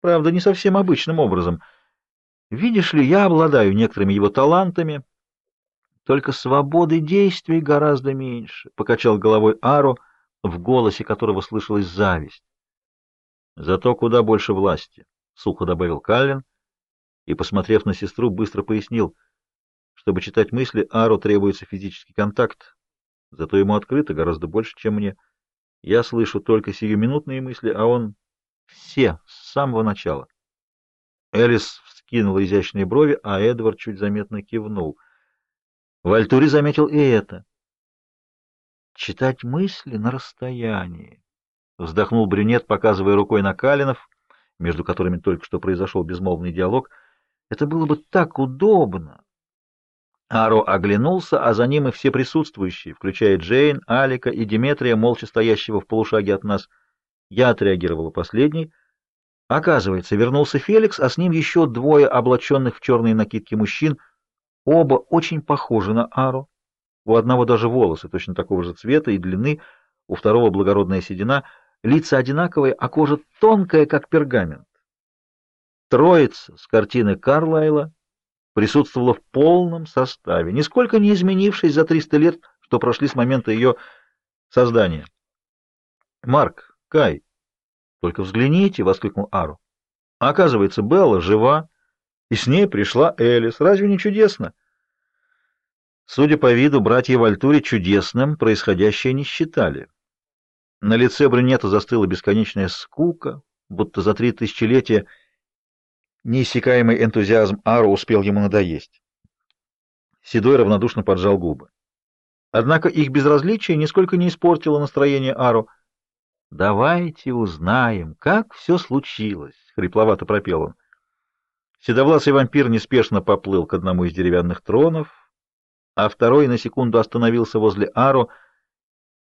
правда, не совсем обычным образом. Видишь ли, я обладаю некоторыми его талантами, только свободы действий гораздо меньше, — покачал головой Аро, в голосе которого слышалась зависть. Зато куда больше власти, — сухо добавил Каллен, и, посмотрев на сестру, быстро пояснил, чтобы читать мысли, Аро требуется физический контакт, зато ему открыто гораздо больше, чем мне. Я слышу только сиюминутные мысли, а он все, с самого начала. Элис вскинула изящные брови, а Эдвард чуть заметно кивнул. Вальтури заметил и это. Читать мысли на расстоянии. Вздохнул брюнет, показывая рукой на Калинов, между которыми только что произошел безмолвный диалог. Это было бы так удобно. Аро оглянулся, а за ним и все присутствующие, включая Джейн, Алика и Диметрия, молча стоящего в полушаге от нас. Я отреагировала последней. Оказывается, вернулся Феликс, а с ним еще двое облаченных в черные накидки мужчин. Оба очень похожи на Аро. У одного даже волосы точно такого же цвета и длины, у второго благородная седина. Лица одинаковые, а кожа тонкая, как пергамент. Троица с картины Карлайла присутствовала в полном составе, нисколько не изменившись за 300 лет, что прошли с момента ее создания. «Марк, Кай, только взгляните!» — воскликнул Ару. «Оказывается, Белла жива, и с ней пришла Элис. Разве не чудесно?» Судя по виду, братья Вальтури чудесным происходящее не считали. На лице брюнета застыла бесконечная скука, будто за три тысячелетия Неиссякаемый энтузиазм Ару успел ему надоесть. Седой равнодушно поджал губы. Однако их безразличие нисколько не испортило настроение Ару. «Давайте узнаем, как все случилось», — хрипловато пропел он. Седовласый вампир неспешно поплыл к одному из деревянных тронов, а второй на секунду остановился возле Ару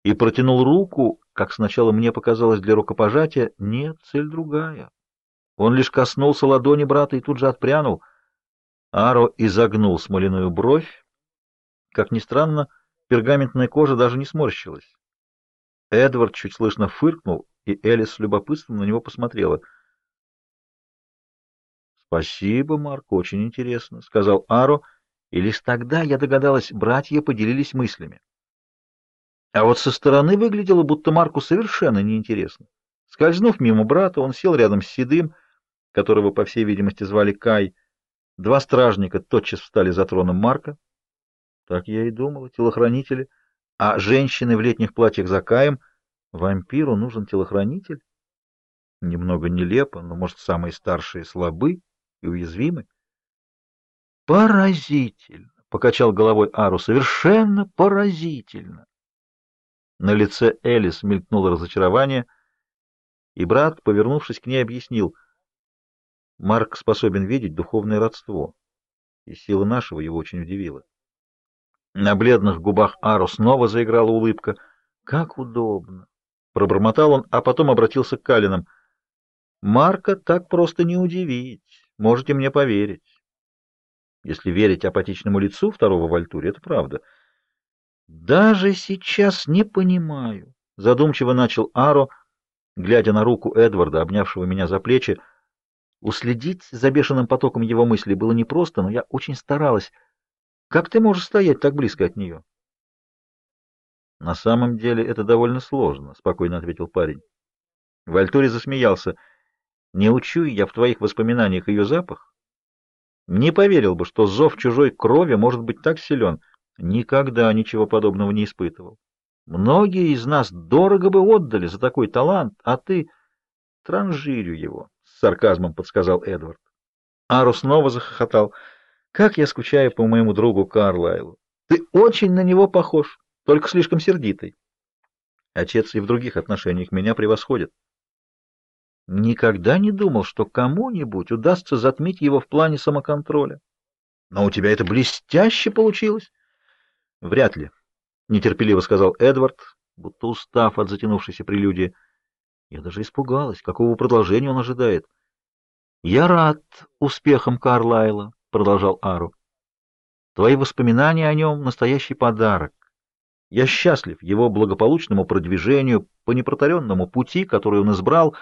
и протянул руку, как сначала мне показалось для рукопожатия. Нет, цель другая. Он лишь коснулся ладони брата и тут же отпрянул. Аро изогнул смоляную бровь. Как ни странно, пергаментная кожа даже не сморщилась. Эдвард чуть слышно фыркнул, и Элис с любопытством на него посмотрела. «Спасибо, Марк, очень интересно», — сказал Аро, и лишь тогда я догадалась, братья поделились мыслями. А вот со стороны выглядело, будто Марку совершенно неинтересно. Скользнув мимо брата, он сел рядом с Седым, — которого, по всей видимости, звали Кай. Два стражника тотчас встали за троном Марка. Так я и думала, телохранители. А женщины в летних платьях за Каем. Вампиру нужен телохранитель? Немного нелепо, но, может, самые старшие слабы и уязвимы? Поразительно! — покачал головой Ару. Совершенно поразительно! На лице Элис мелькнуло разочарование, и брат, повернувшись к ней, объяснил — Марк способен видеть духовное родство, и сила нашего его очень удивила. На бледных губах Ару снова заиграла улыбка. «Как удобно!» — пробормотал он, а потом обратился к Калинам. «Марка так просто не удивить, можете мне поверить». Если верить апатичному лицу второго Вальтури, это правда. «Даже сейчас не понимаю», — задумчиво начал Аро, глядя на руку Эдварда, обнявшего меня за плечи, — Уследить за бешеным потоком его мыслей было непросто, но я очень старалась. Как ты можешь стоять так близко от нее? — На самом деле это довольно сложно, — спокойно ответил парень. Вальтори засмеялся. — Не учу я в твоих воспоминаниях ее запах? Не поверил бы, что зов чужой крови может быть так силен. Никогда ничего подобного не испытывал. Многие из нас дорого бы отдали за такой талант, а ты транжирю его с сарказмом подсказал Эдвард. Ару снова захохотал. «Как я скучаю по моему другу Карлайлу! Ты очень на него похож, только слишком сердитый. Отец и в других отношениях меня превосходит. Никогда не думал, что кому-нибудь удастся затмить его в плане самоконтроля. Но у тебя это блестяще получилось. Вряд ли, — нетерпеливо сказал Эдвард, будто устав от затянувшейся прелюдии. Я даже испугалась, какого продолжения он ожидает. «Я рад успехам Карлайла», — продолжал Ару. «Твои воспоминания о нем — настоящий подарок. Я счастлив его благополучному продвижению по непротаренному пути, который он избрал.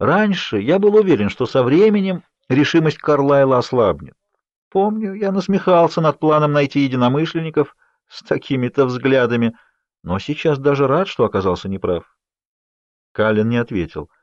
Раньше я был уверен, что со временем решимость Карлайла ослабнет. Помню, я насмехался над планом найти единомышленников с такими-то взглядами, но сейчас даже рад, что оказался неправ. Каллен не ответил —